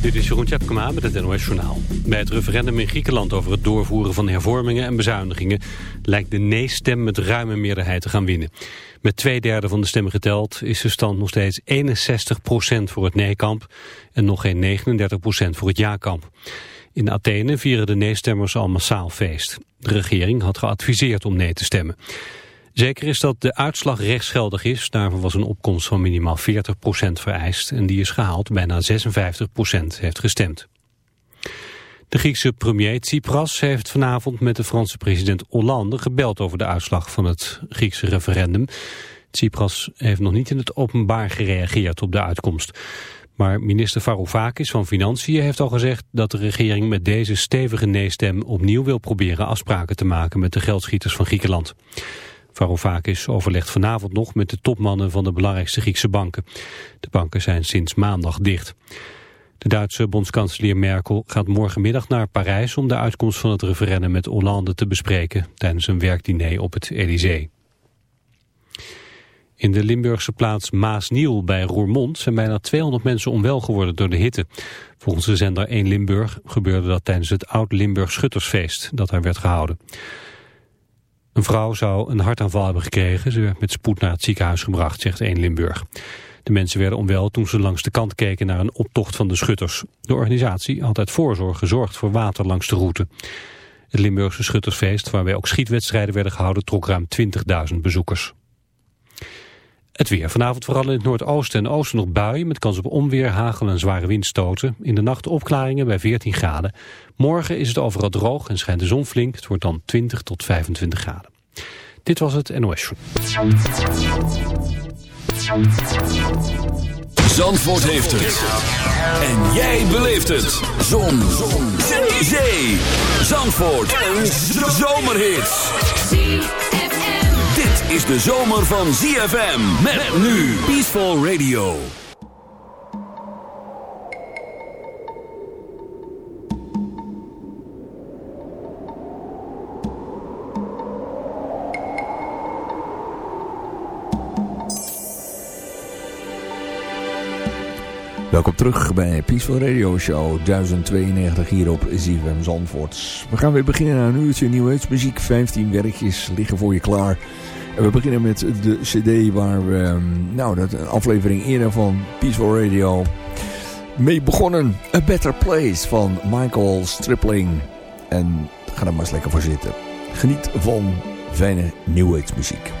Dit is Jeroen Tjepkema met het NOS Journaal. Bij het referendum in Griekenland over het doorvoeren van hervormingen en bezuinigingen... lijkt de nee-stem met ruime meerderheid te gaan winnen. Met twee derde van de stemmen geteld is de stand nog steeds 61% voor het nee-kamp... en nog geen 39% voor het ja-kamp. In Athene vieren de nee-stemmers al massaal feest. De regering had geadviseerd om nee te stemmen. Zeker is dat de uitslag rechtsgeldig is. Daarvoor was een opkomst van minimaal 40% vereist. En die is gehaald. Bijna 56% heeft gestemd. De Griekse premier Tsipras heeft vanavond met de Franse president Hollande gebeld over de uitslag van het Griekse referendum. Tsipras heeft nog niet in het openbaar gereageerd op de uitkomst. Maar minister Varoufakis van Financiën heeft al gezegd dat de regering met deze stevige nee-stem opnieuw wil proberen afspraken te maken met de geldschieters van Griekenland. Varoufakis overlegt vanavond nog met de topmannen van de belangrijkste Griekse banken. De banken zijn sinds maandag dicht. De Duitse bondskanselier Merkel gaat morgenmiddag naar Parijs om de uitkomst van het referendum met Hollande te bespreken tijdens een werkdiner op het Elysée. In de Limburgse plaats Maasniel bij Roermond zijn bijna 200 mensen onwel geworden door de hitte. Volgens de zender 1 Limburg gebeurde dat tijdens het Oud-Limburg Schuttersfeest dat daar werd gehouden. Een vrouw zou een hartaanval hebben gekregen. Ze werd met spoed naar het ziekenhuis gebracht, zegt 1 Limburg. De mensen werden onwel toen ze langs de kant keken naar een optocht van de schutters. De organisatie had uit voorzorg gezorgd voor water langs de route. Het Limburgse schuttersfeest, waarbij ook schietwedstrijden werden gehouden, trok ruim 20.000 bezoekers. Het weer. Vanavond vooral in het noordoosten en oosten nog buien... met kans op onweer, hagel en zware windstoten. In de nacht opklaringen bij 14 graden. Morgen is het overal droog en schijnt de zon flink. Het wordt dan 20 tot 25 graden. Dit was het NOS. Zandvoort heeft het. En jij beleeft het. Zon. zon. Zee. Zandvoort. Een zomerhit is de zomer van ZFM. Met nu Peaceful Radio. Welkom terug bij Peaceful Radio Show 1092 hier op ZFM Zandvoort. We gaan weer beginnen aan een uurtje nieuwe muziek. 15 werkjes liggen voor je klaar. We beginnen met de cd waar we, ehm, nou, dat een aflevering eerder van Peaceful Radio mee begonnen. A Better Place van Michael Stripling. En ga er maar eens lekker voor zitten. Geniet van fijne New Age muziek.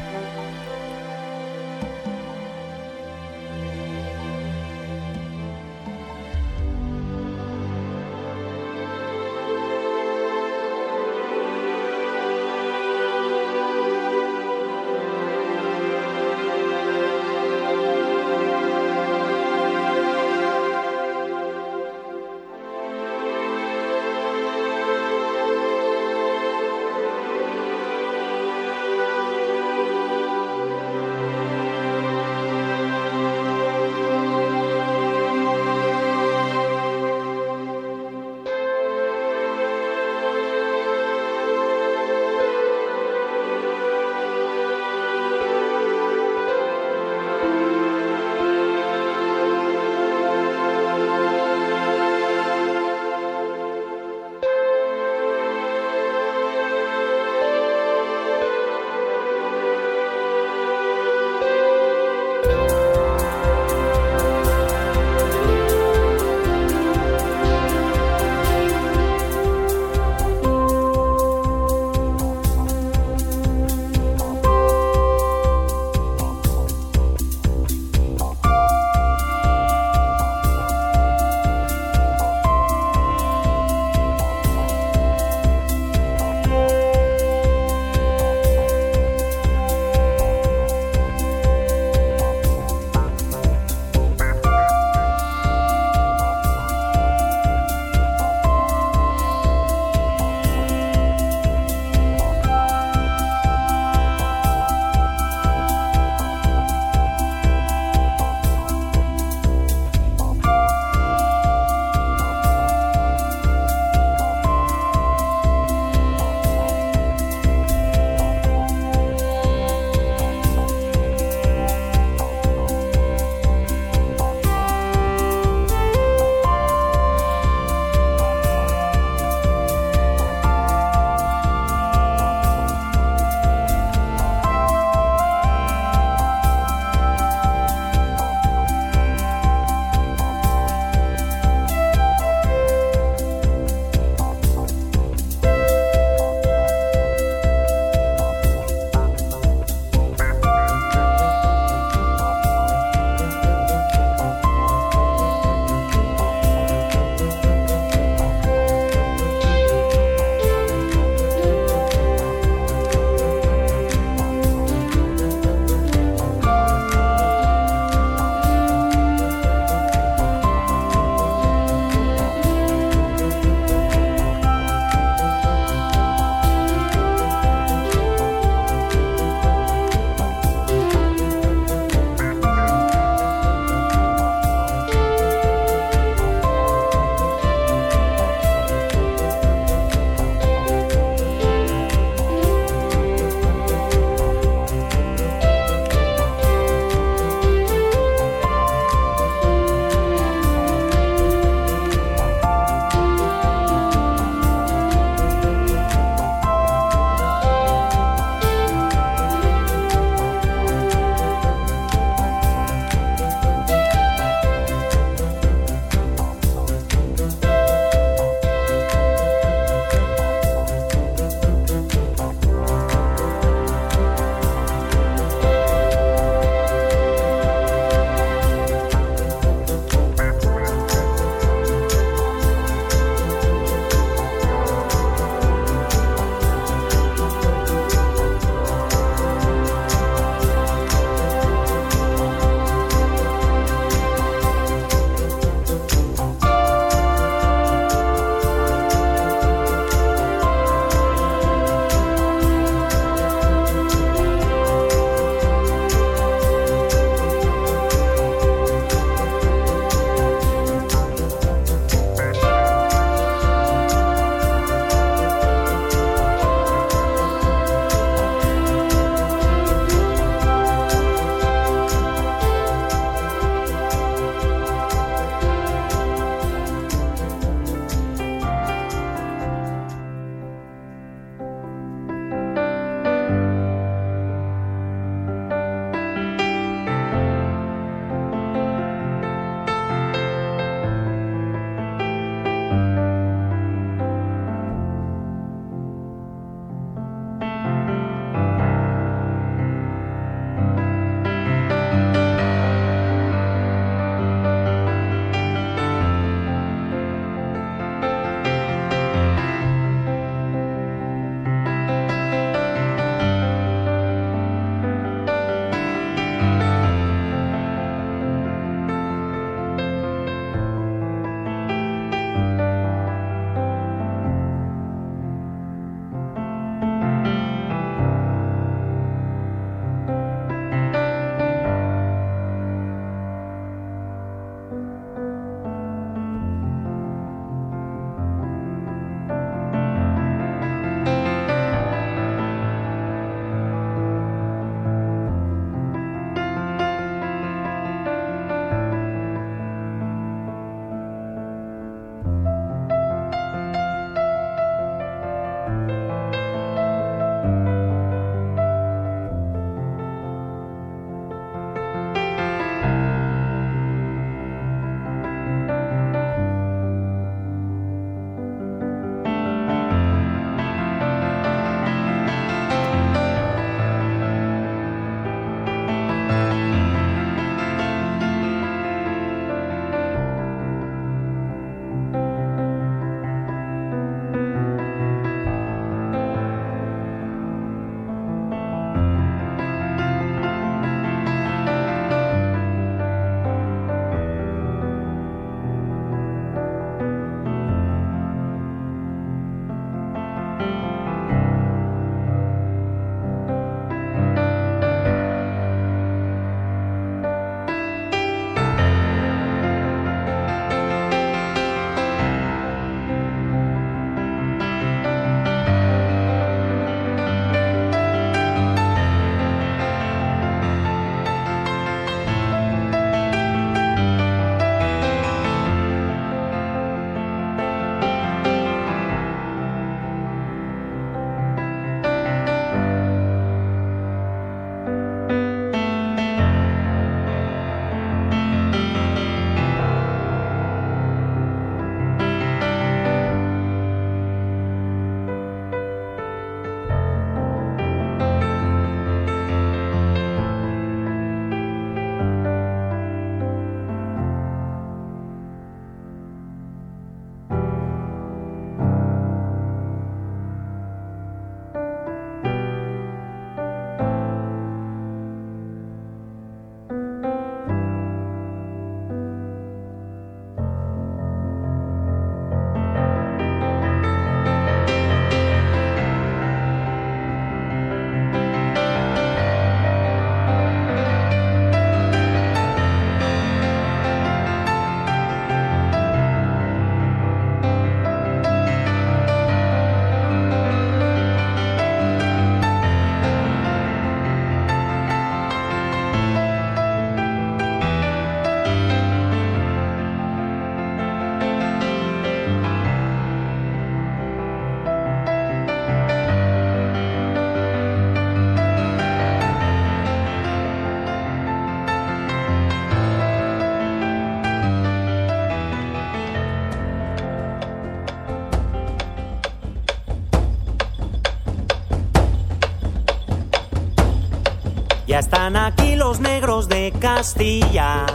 Castilla.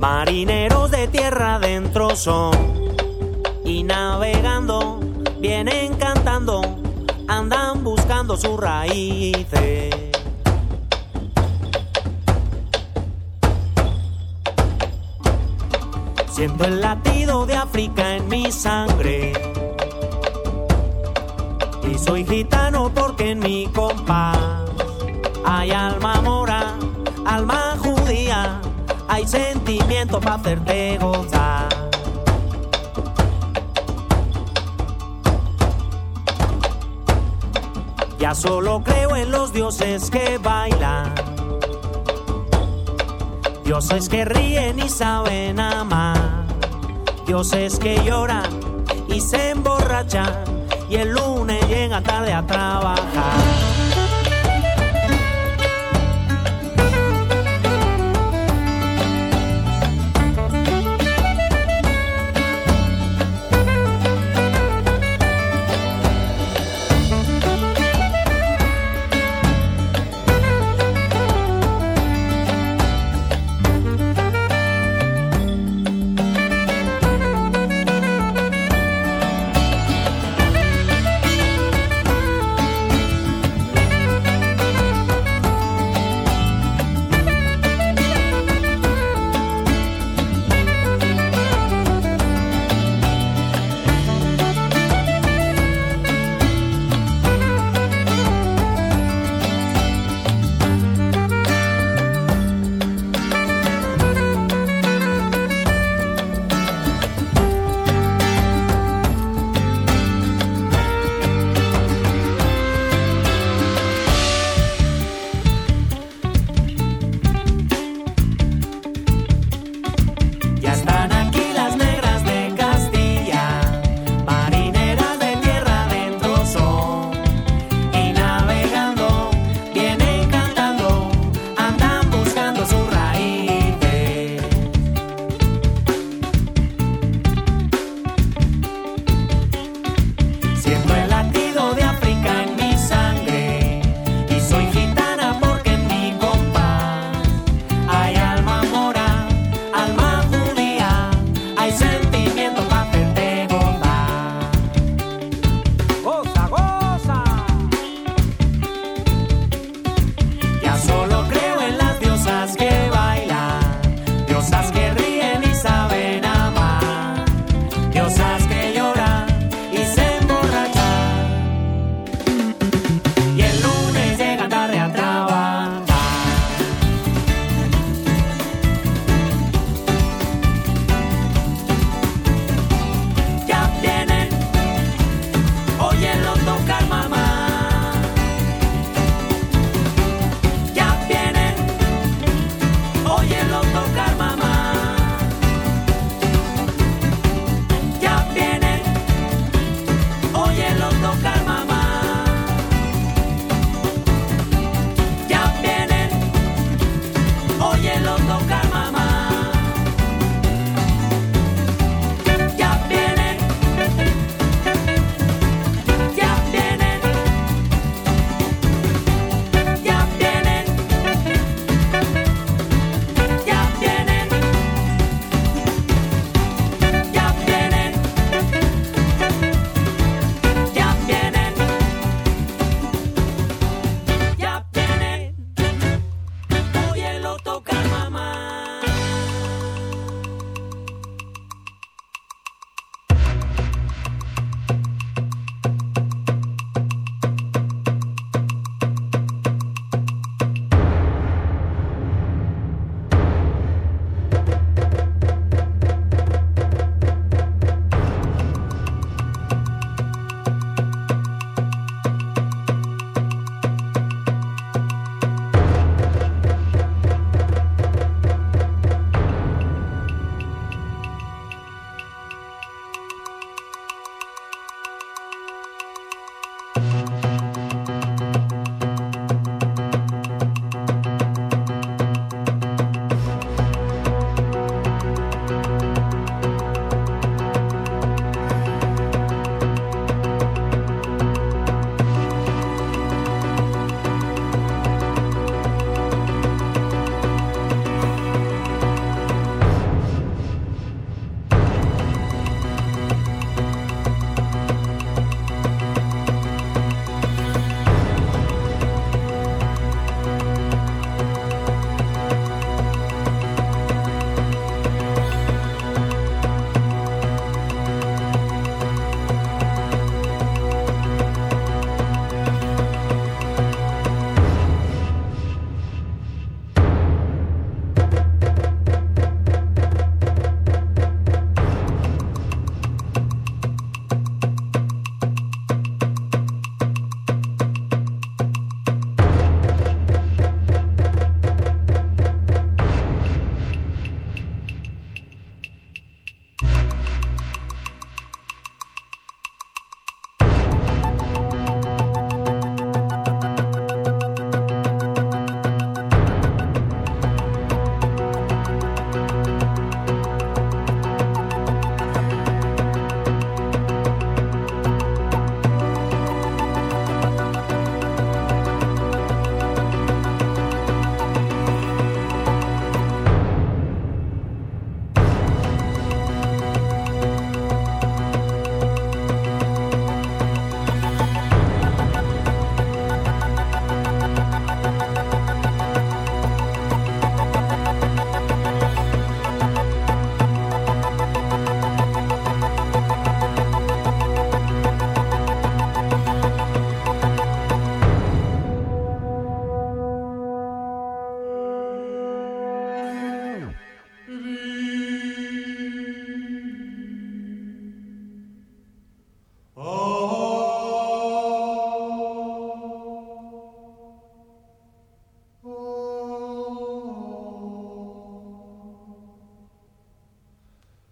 Marineros de tierra adentro son. Y navegando, vienen cantando, andan buscando sus raíces. Siento el latido de África en mi sangre. Y soy gitano porque en mi compás hay alma sentimiento para hacerte gozar. Ya solo creo en los dioses que bailan Dioses que ríen y saben amar. Dioses que lloran y se emborrachan. Y el lunes llegan tarde a trabajar.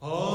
Oh.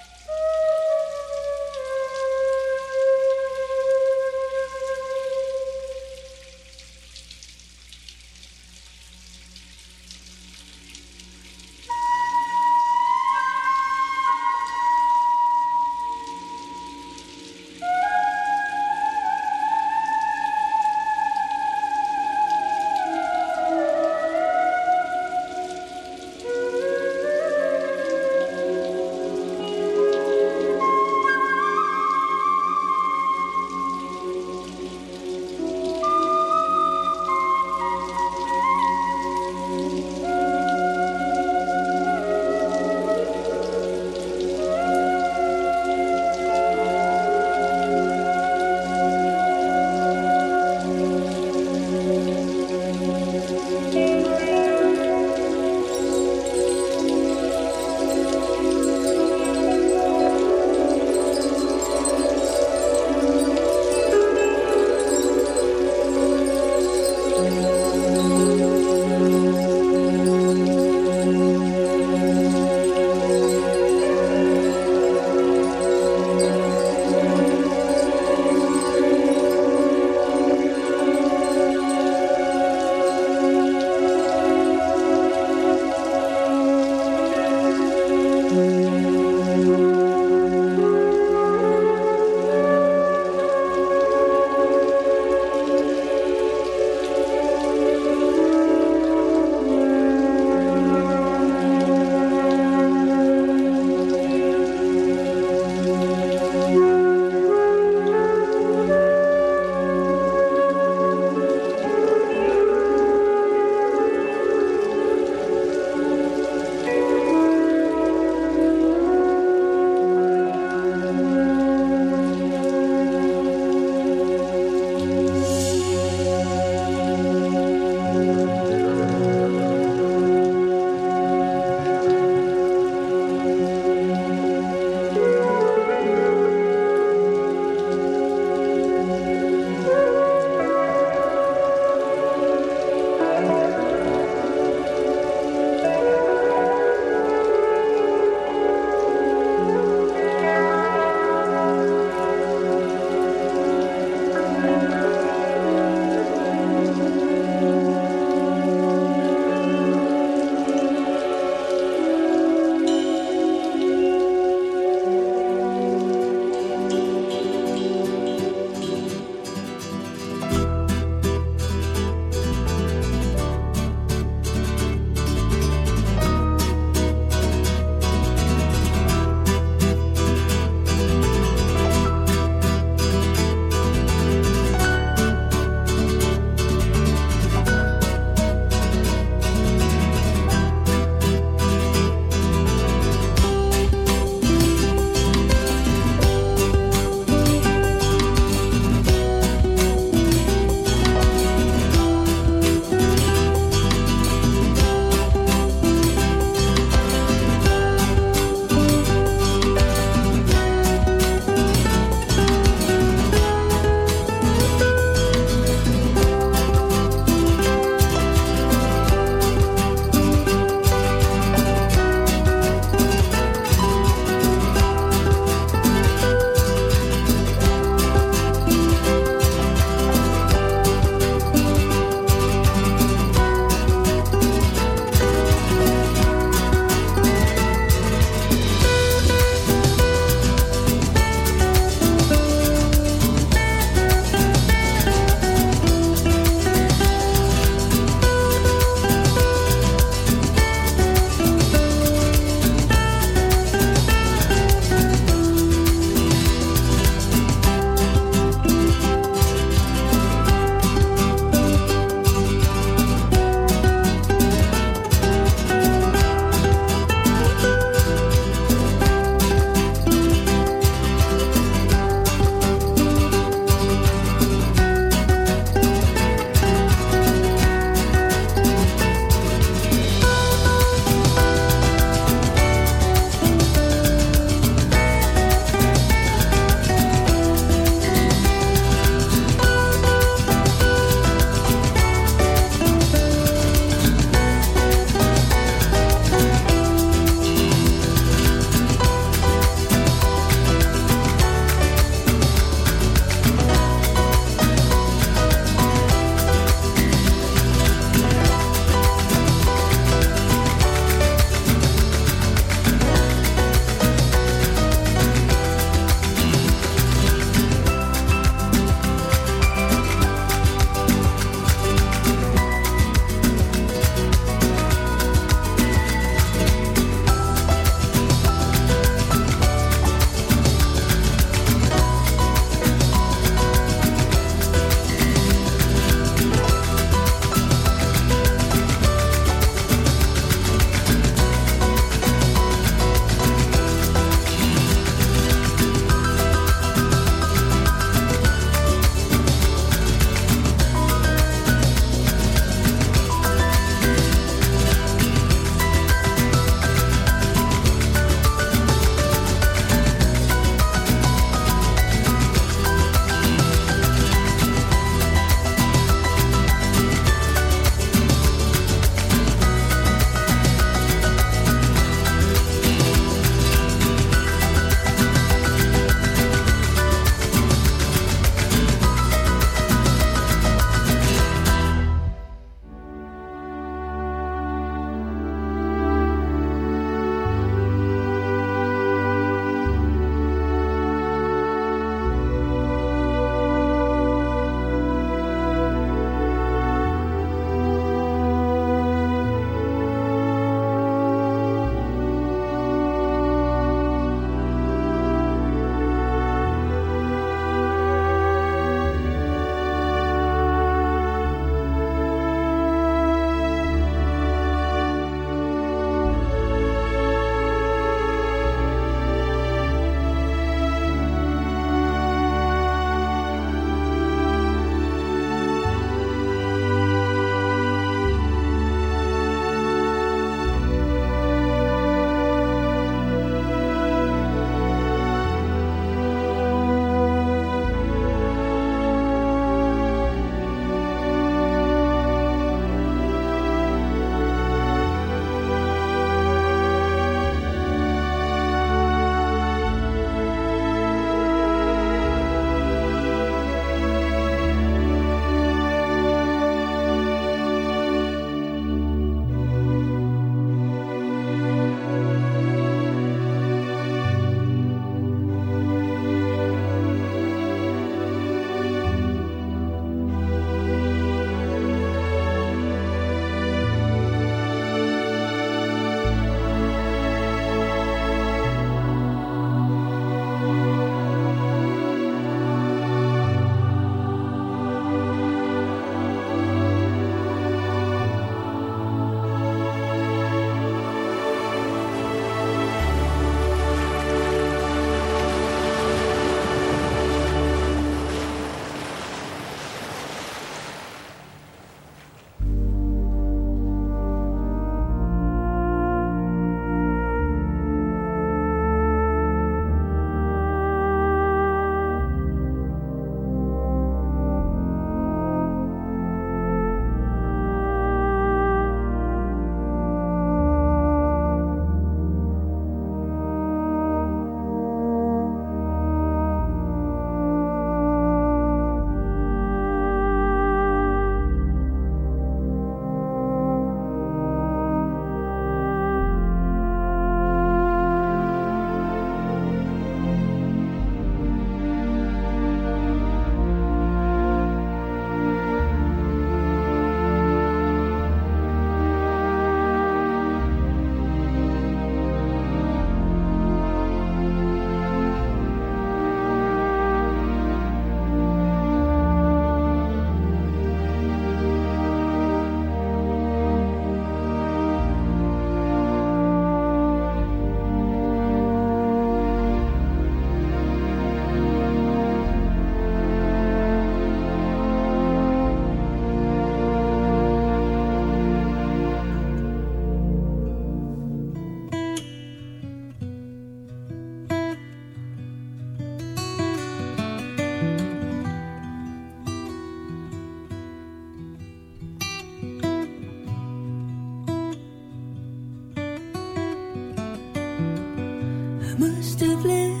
must have lived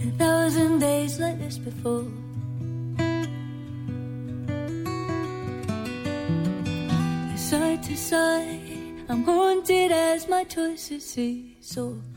a thousand days like this before. Side to side, I'm haunted as my choices see. So.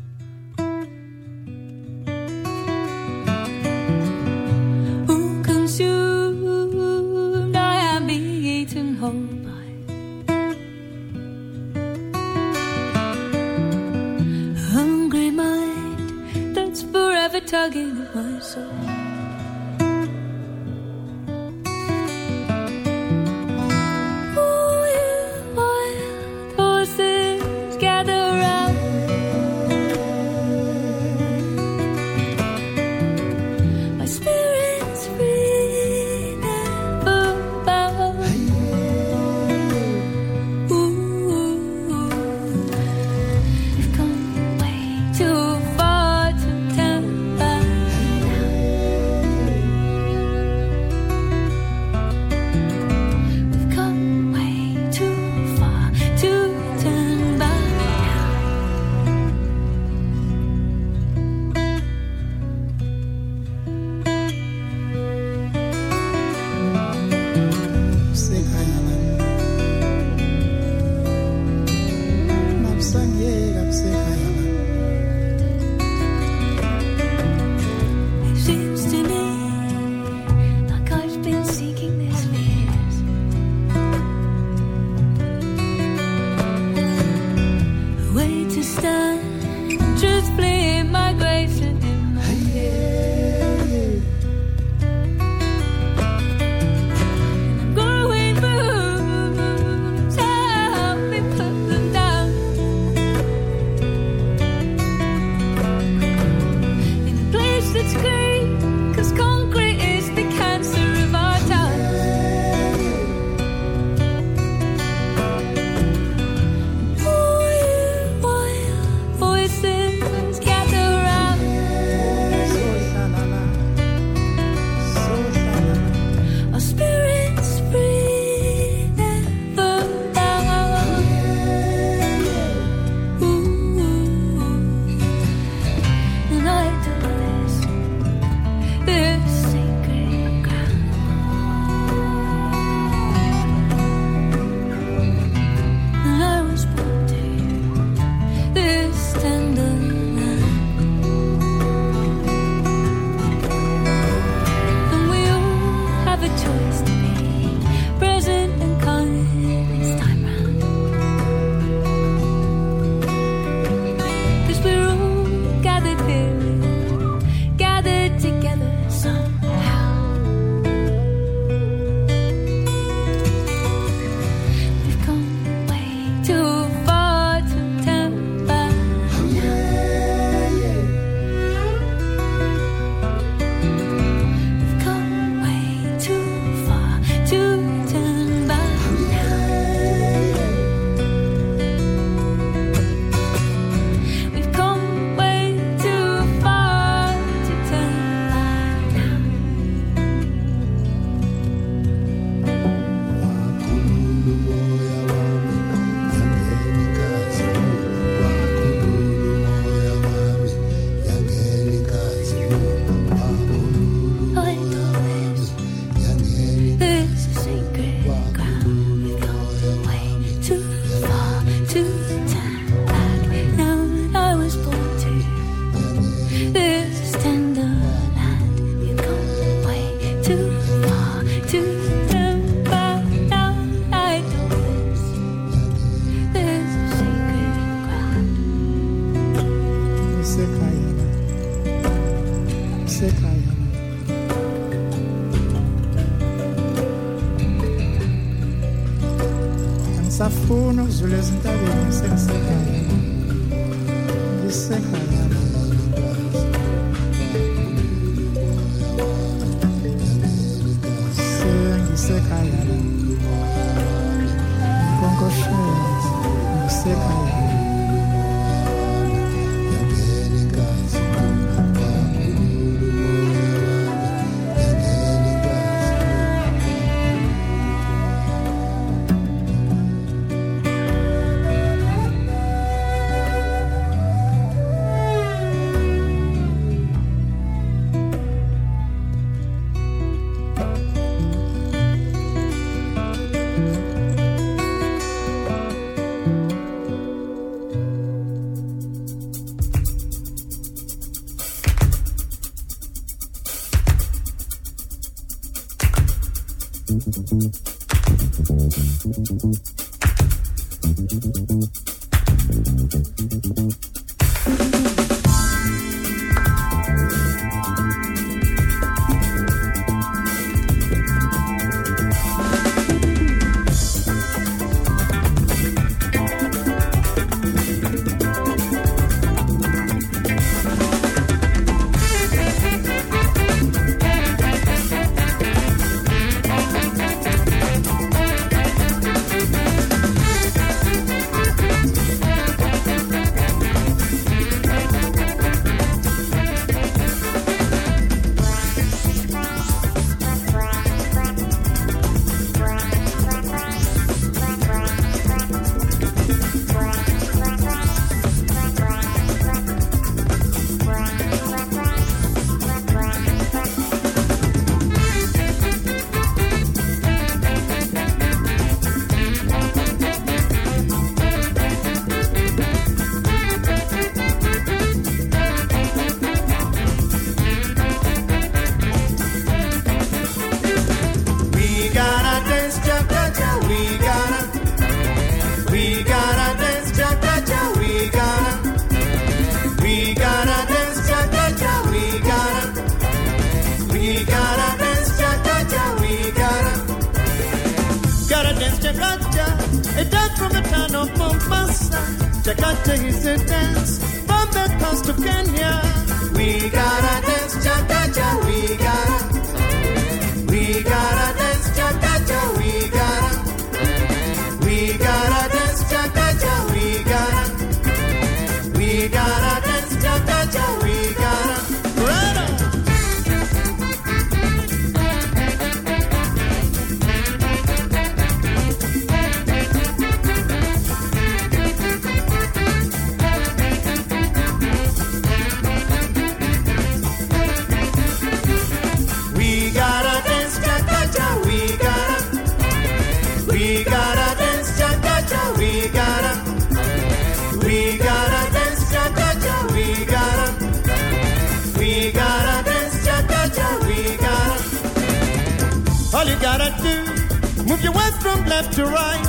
left to right,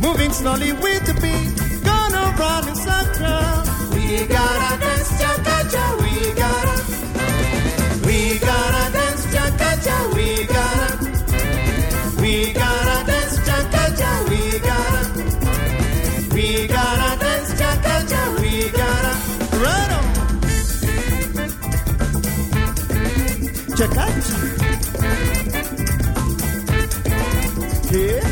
moving slowly with the beat. Gonna run in circles. We gotta dance cha cha. We gotta, we gotta dance cha cha. We gotta, we gotta dance cha cha. We gotta, we gotta dance cha cha. We gotta run on cha cha cha. here.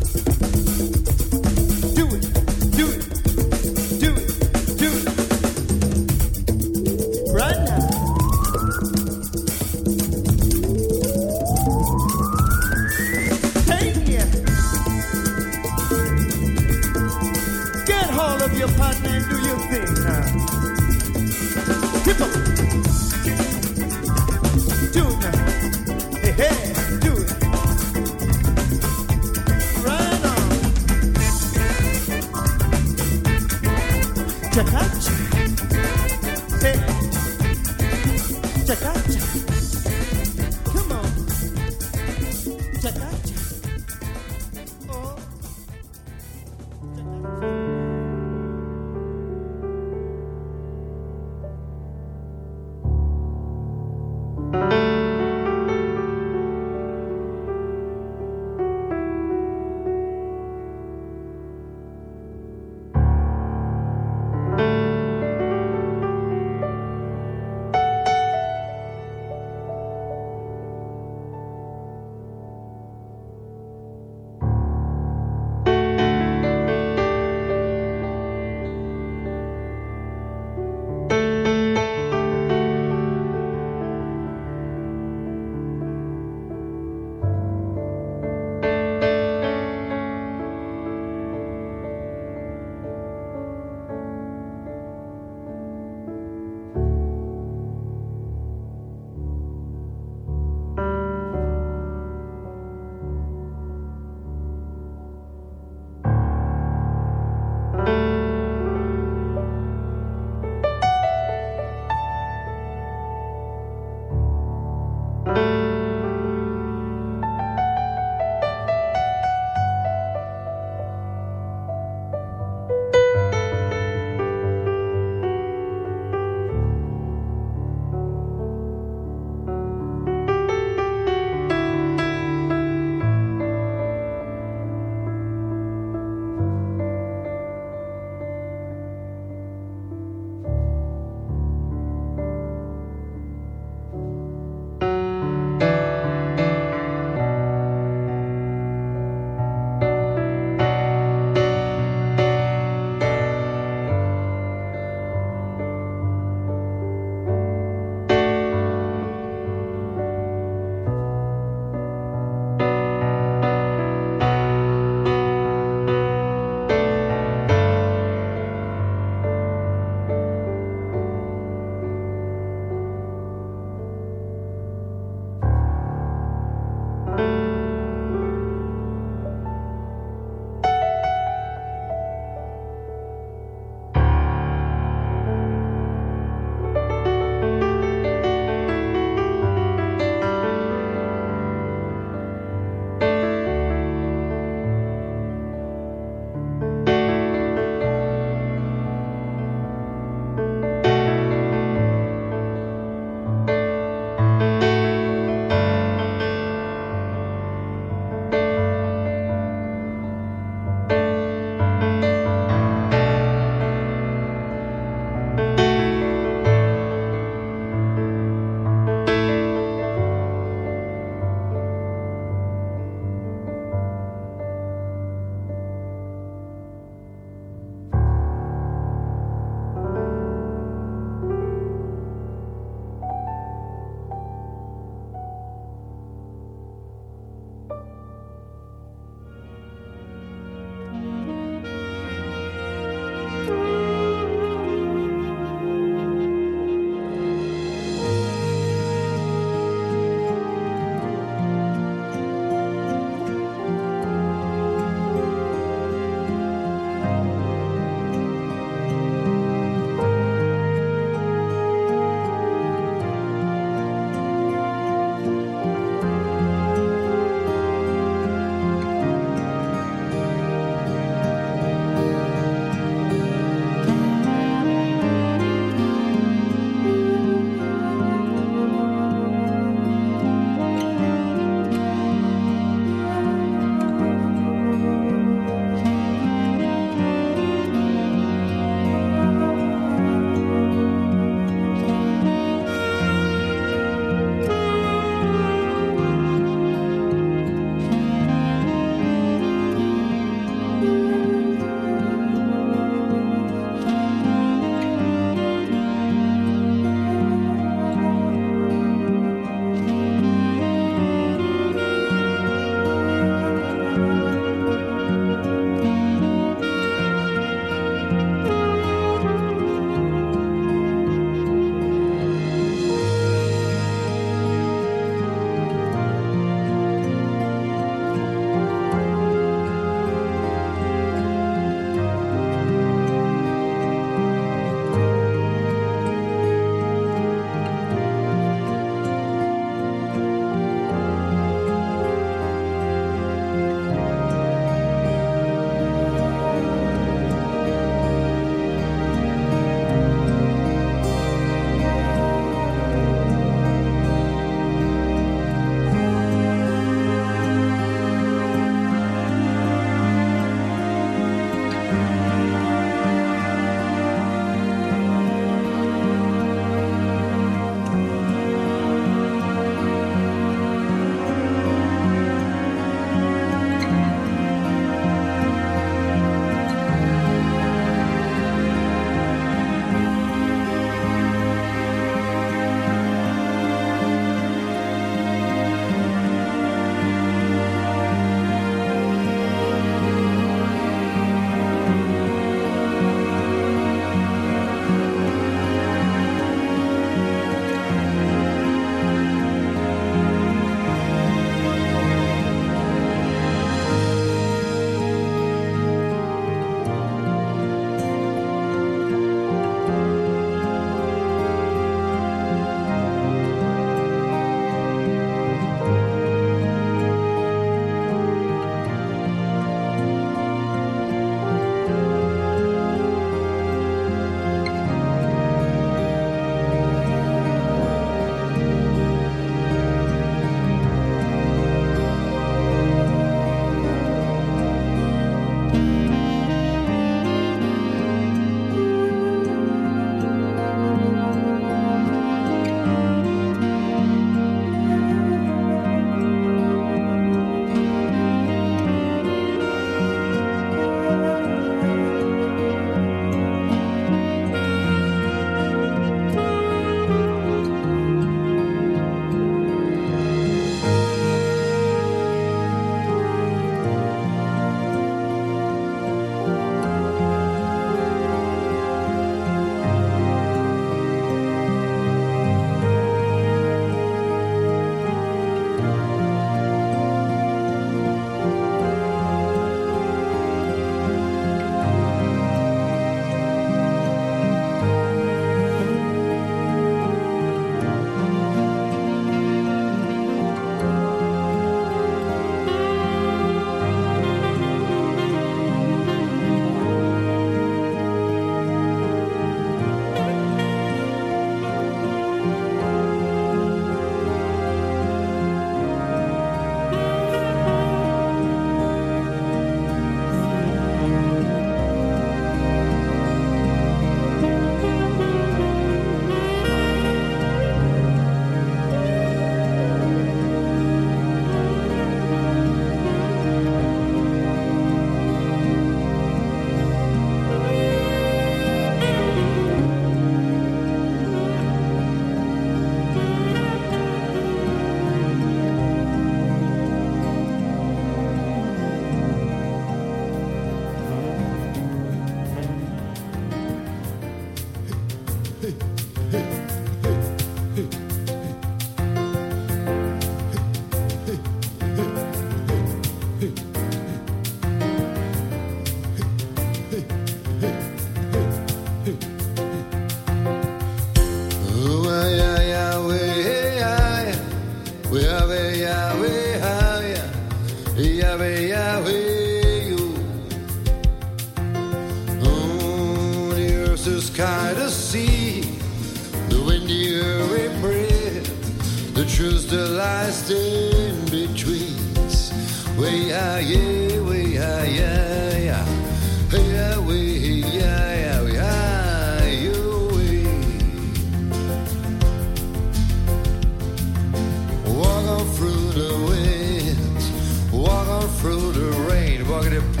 negative